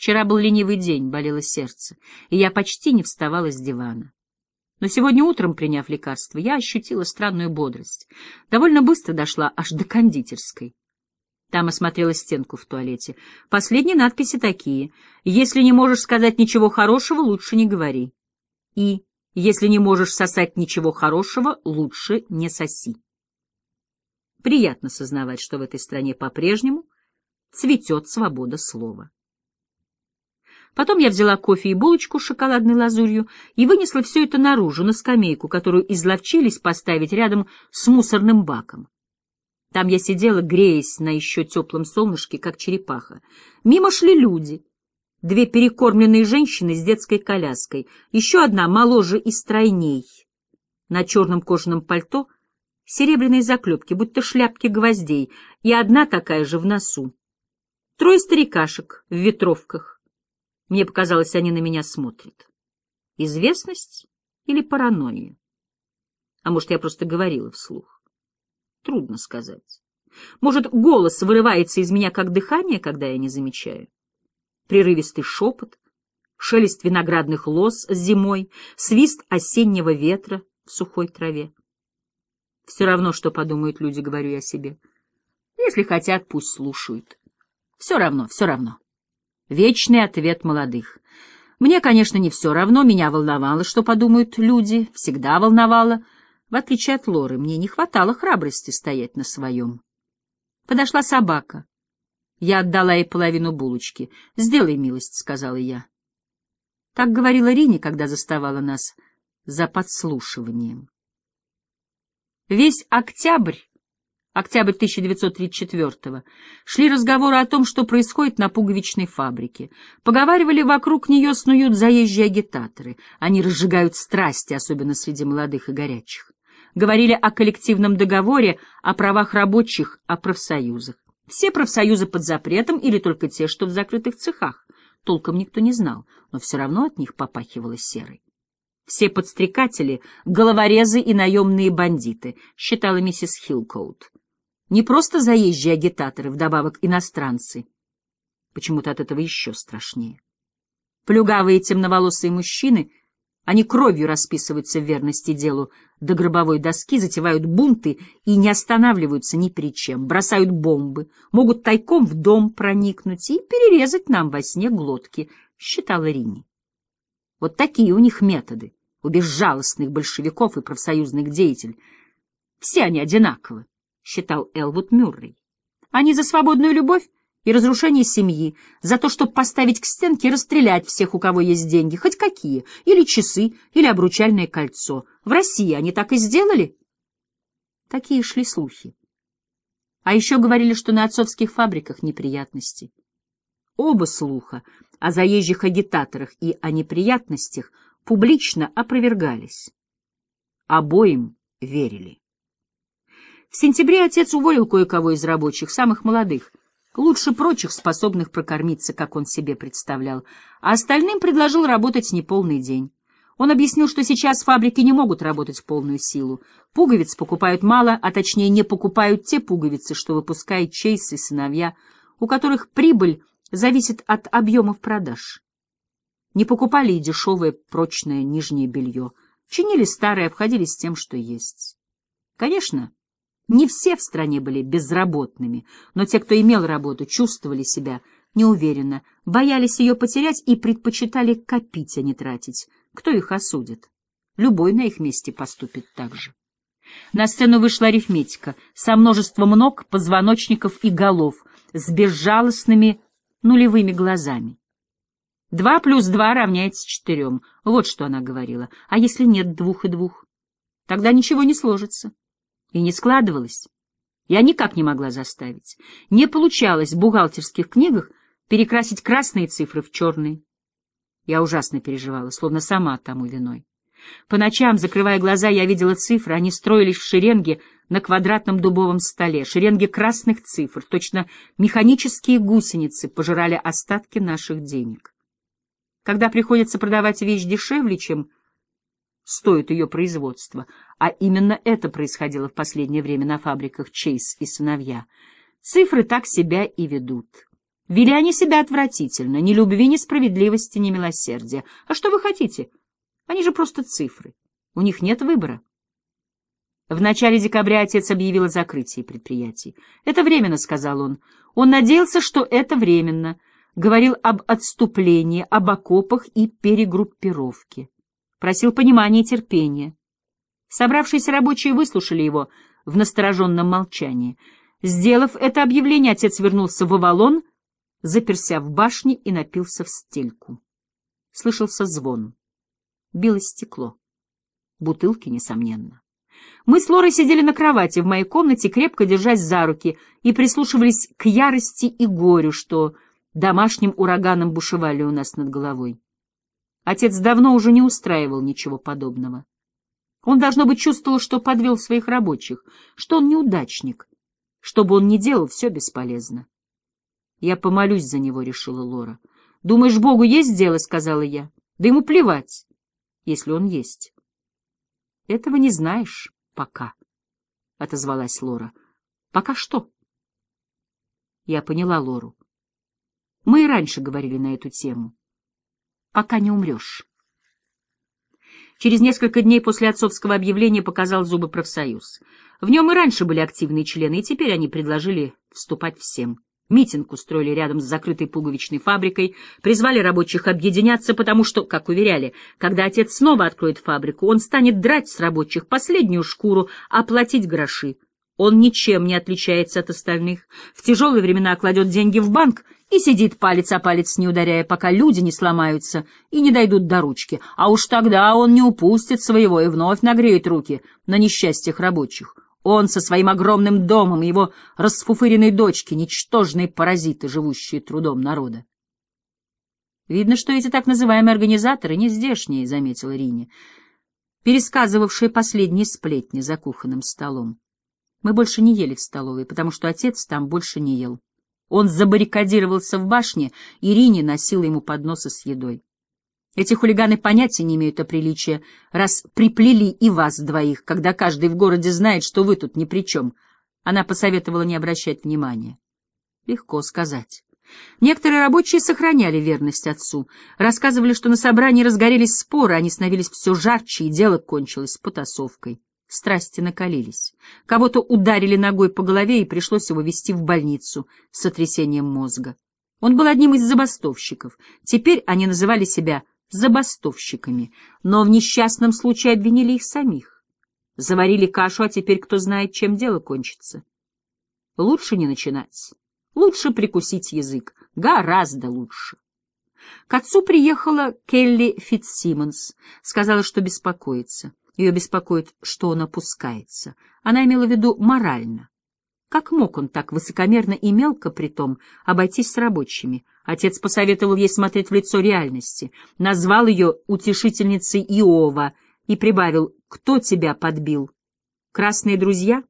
Вчера был ленивый день, болело сердце, и я почти не вставала с дивана. Но сегодня утром, приняв лекарство, я ощутила странную бодрость. Довольно быстро дошла аж до кондитерской. Там осмотрела стенку в туалете. Последние надписи такие. «Если не можешь сказать ничего хорошего, лучше не говори». И «Если не можешь сосать ничего хорошего, лучше не соси». Приятно сознавать, что в этой стране по-прежнему цветет свобода слова. Потом я взяла кофе и булочку с шоколадной лазурью и вынесла все это наружу, на скамейку, которую изловчились поставить рядом с мусорным баком. Там я сидела, греясь на еще теплом солнышке, как черепаха. Мимо шли люди. Две перекормленные женщины с детской коляской, еще одна моложе и стройней. На черном кожаном пальто серебряные заклепки, будто шляпки гвоздей, и одна такая же в носу. Трое старикашек в ветровках. Мне показалось, они на меня смотрят. Известность или паранойя? А может, я просто говорила вслух? Трудно сказать. Может, голос вырывается из меня, как дыхание, когда я не замечаю? Прерывистый шепот, шелест виноградных лоз зимой, свист осеннего ветра в сухой траве. Все равно, что подумают люди, говорю я себе. Если хотят, пусть слушают. Все равно, все равно. Вечный ответ молодых. Мне, конечно, не все равно, меня волновало, что подумают люди, всегда волновало. В отличие от Лоры, мне не хватало храбрости стоять на своем. Подошла собака. Я отдала ей половину булочки. «Сделай милость», — сказала я. Так говорила Рине, когда заставала нас за подслушиванием. Весь октябрь октябрь 1934-го, шли разговоры о том, что происходит на пуговичной фабрике. Поговаривали, вокруг нее снуют заезжие агитаторы. Они разжигают страсти, особенно среди молодых и горячих. Говорили о коллективном договоре, о правах рабочих, о профсоюзах. Все профсоюзы под запретом или только те, что в закрытых цехах. Толком никто не знал, но все равно от них попахивало серой. Все подстрекатели — головорезы и наемные бандиты, считала миссис Хилкоут. Не просто заезжие агитаторы, вдобавок иностранцы. Почему-то от этого еще страшнее. Плюгавые темноволосые мужчины, они кровью расписываются в верности делу, до гробовой доски затевают бунты и не останавливаются ни перед чем, бросают бомбы, могут тайком в дом проникнуть и перерезать нам во сне глотки, считала Рини. Вот такие у них методы, у безжалостных большевиков и профсоюзных деятелей. Все они одинаковы считал Элвуд Мюррей. Они за свободную любовь и разрушение семьи, за то, чтобы поставить к стенке и расстрелять всех, у кого есть деньги, хоть какие, или часы, или обручальное кольцо. В России они так и сделали? Такие шли слухи. А еще говорили, что на отцовских фабриках неприятности. Оба слуха о заезжих агитаторах и о неприятностях публично опровергались. Обоим верили. В сентябре отец уволил кое-кого из рабочих, самых молодых, лучше прочих, способных прокормиться, как он себе представлял, а остальным предложил работать неполный день. Он объяснил, что сейчас фабрики не могут работать в полную силу. Пуговиц покупают мало, а точнее не покупают те пуговицы, что выпускают Чейз и сыновья, у которых прибыль зависит от объемов продаж. Не покупали и дешевое прочное нижнее белье, чинили старое, обходились тем, что есть. Конечно, не все в стране были безработными, но те, кто имел работу, чувствовали себя неуверенно, боялись ее потерять и предпочитали копить, а не тратить. Кто их осудит? Любой на их месте поступит так же. На сцену вышла арифметика со множеством ног, позвоночников и голов, с безжалостными нулевыми глазами. Два плюс два равняется четырем. Вот что она говорила. А если нет двух и двух? Тогда ничего не сложится. И не складывалось. Я никак не могла заставить. Не получалось в бухгалтерских книгах перекрасить красные цифры в черные. Я ужасно переживала, словно сама тому виной. По ночам, закрывая глаза, я видела цифры, они строились в шеренге на квадратном дубовом столе, шеренги красных цифр, точно механические гусеницы пожирали остатки наших денег. Когда приходится продавать вещь дешевле, чем стоит ее производство, а именно это происходило в последнее время на фабриках Чейз и сыновья. Цифры так себя и ведут. Вели они себя отвратительно, ни любви, ни справедливости, ни милосердия. А что вы хотите? Они же просто цифры. У них нет выбора. В начале декабря отец объявил о закрытии предприятий. «Это временно», — сказал он. Он надеялся, что это временно. Говорил об отступлении, об окопах и перегруппировке. Просил понимания и терпения. Собравшиеся рабочие выслушали его в настороженном молчании. Сделав это объявление, отец вернулся в Авалон, заперся в башне и напился в стельку. Слышался звон. Било стекло. Бутылки, несомненно. Мы с Лорой сидели на кровати в моей комнате, крепко держась за руки, и прислушивались к ярости и горю, что домашним ураганом бушевали у нас над головой. Отец давно уже не устраивал ничего подобного. Он, должно быть, чувствовал, что подвел своих рабочих, что он неудачник. Что бы он ни делал, все бесполезно. «Я помолюсь за него», — решила Лора. «Думаешь, Богу есть дело?» — сказала я. «Да ему плевать, если он есть». «Этого не знаешь пока», — отозвалась Лора. «Пока что?» Я поняла Лору. Мы и раньше говорили на эту тему. «Пока не умрешь». Через несколько дней после отцовского объявления показал зубы профсоюз. В нем и раньше были активные члены, и теперь они предложили вступать всем. Митинг устроили рядом с закрытой пуговичной фабрикой, призвали рабочих объединяться, потому что, как уверяли, когда отец снова откроет фабрику, он станет драть с рабочих последнюю шкуру, оплатить гроши. Он ничем не отличается от остальных. В тяжелые времена кладет деньги в банк и сидит палец о палец не ударяя, пока люди не сломаются и не дойдут до ручки. А уж тогда он не упустит своего и вновь нагреет руки на несчастьях рабочих. Он со своим огромным домом и его расфуфыренной дочки, ничтожные паразиты, живущие трудом народа. Видно, что эти так называемые организаторы не здешние, — заметила Рине, пересказывавшие последние сплетни за кухонным столом. Мы больше не ели в столовой, потому что отец там больше не ел. Он забаррикадировался в башне, и Рине носила ему подносы с едой. Эти хулиганы понятия не имеют о приличии, раз приплели и вас двоих, когда каждый в городе знает, что вы тут ни при чем. Она посоветовала не обращать внимания. Легко сказать. Некоторые рабочие сохраняли верность отцу, рассказывали, что на собрании разгорелись споры, они становились все жарче, и дело кончилось потасовкой. Страсти накалились. Кого-то ударили ногой по голове, и пришлось его везти в больницу с сотрясением мозга. Он был одним из забастовщиков. Теперь они называли себя забастовщиками, но в несчастном случае обвинили их самих. Заварили кашу, а теперь кто знает, чем дело кончится. Лучше не начинать. Лучше прикусить язык. Гораздо лучше. К отцу приехала Келли Фитцсимонс. Сказала, что беспокоится. Ее беспокоит, что он опускается. Она имела в виду морально. Как мог он так высокомерно и мелко, притом, обойтись с рабочими? Отец посоветовал ей смотреть в лицо реальности, назвал ее утешительницей Иова и прибавил «Кто тебя подбил? Красные друзья?»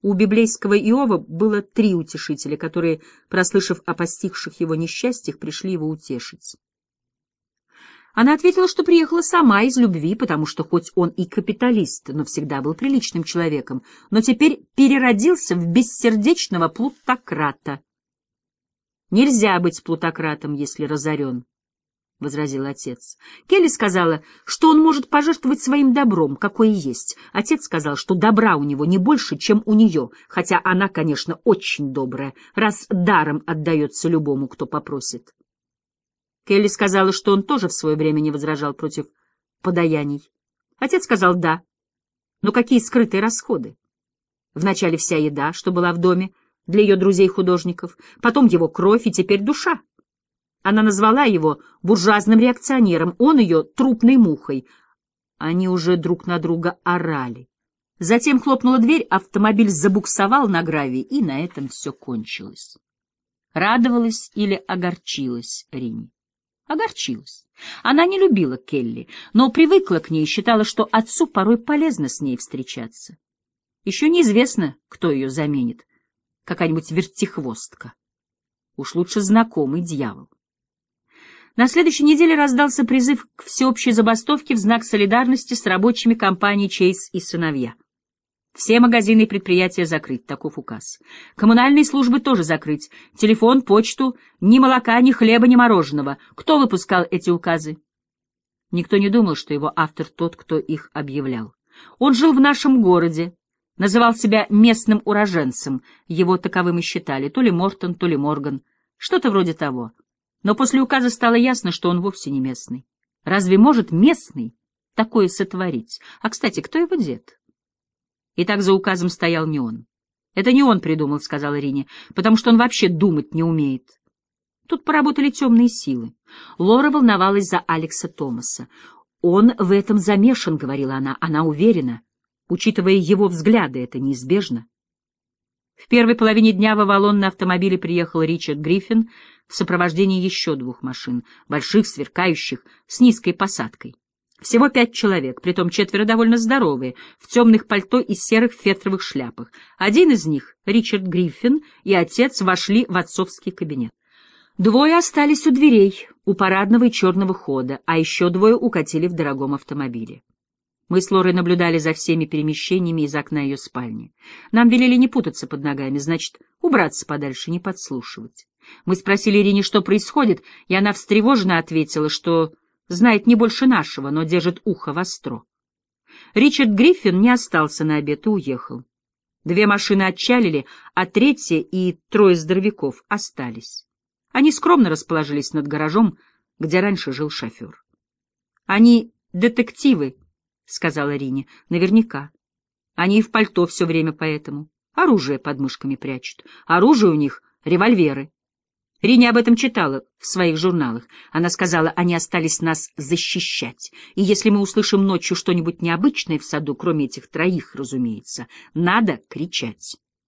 У библейского Иова было три утешителя, которые, прослышав о постигших его несчастьях, пришли его утешить. Она ответила, что приехала сама из любви, потому что хоть он и капиталист, но всегда был приличным человеком, но теперь переродился в бессердечного плутократа. «Нельзя быть плутократом, если разорен», — возразил отец. Келли сказала, что он может пожертвовать своим добром, какое есть. Отец сказал, что добра у него не больше, чем у нее, хотя она, конечно, очень добрая, раз даром отдается любому, кто попросит. Келли сказала, что он тоже в свое время не возражал против подаяний. Отец сказал «да». Но какие скрытые расходы? Вначале вся еда, что была в доме, для ее друзей-художников, потом его кровь и теперь душа. Она назвала его буржуазным реакционером, он ее трупной мухой. Они уже друг на друга орали. Затем хлопнула дверь, автомобиль забуксовал на гравии, и на этом все кончилось. Радовалась или огорчилась Рини? Огорчилась. Она не любила Келли, но привыкла к ней и считала, что отцу порой полезно с ней встречаться. Еще неизвестно, кто ее заменит. Какая-нибудь вертихвостка. Уж лучше знакомый дьявол. На следующей неделе раздался призыв к всеобщей забастовке в знак солидарности с рабочими компанией «Чейз и сыновья». Все магазины и предприятия закрыть, таков указ. Коммунальные службы тоже закрыть. Телефон, почту, ни молока, ни хлеба, ни мороженого. Кто выпускал эти указы? Никто не думал, что его автор тот, кто их объявлял. Он жил в нашем городе, называл себя местным уроженцем, его таковым и считали, то ли Мортон, то ли Морган, что-то вроде того. Но после указа стало ясно, что он вовсе не местный. Разве может местный такое сотворить? А, кстати, кто его дед? И так за указом стоял не он. Это не он придумал, — сказала Ирине, — потому что он вообще думать не умеет. Тут поработали темные силы. Лора волновалась за Алекса Томаса. «Он в этом замешан», — говорила она, — она уверена. Учитывая его взгляды, это неизбежно. В первой половине дня в Авалон на автомобиле приехал Ричард Гриффин в сопровождении еще двух машин, больших, сверкающих, с низкой посадкой. Всего пять человек, притом четверо довольно здоровые, в темных пальто и серых фетровых шляпах. Один из них, Ричард Гриффин, и отец вошли в отцовский кабинет. Двое остались у дверей, у парадного и черного хода, а еще двое укатили в дорогом автомобиле. Мы с Лорой наблюдали за всеми перемещениями из окна ее спальни. Нам велели не путаться под ногами, значит, убраться подальше, не подслушивать. Мы спросили Ирине, что происходит, и она встревоженно ответила, что знает не больше нашего, но держит ухо востро. Ричард Гриффин не остался на обед и уехал. Две машины отчалили, а третья и трое здоровяков остались. Они скромно расположились над гаражом, где раньше жил шофер. — Они детективы, — сказала Рине, — наверняка. Они и в пальто все время поэтому. Оружие под мышками прячут. Оружие у них — револьверы. Рине об этом читала в своих журналах. Она сказала, они остались нас защищать. И если мы услышим ночью что-нибудь необычное в саду, кроме этих троих, разумеется, надо кричать.